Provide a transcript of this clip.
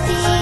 Música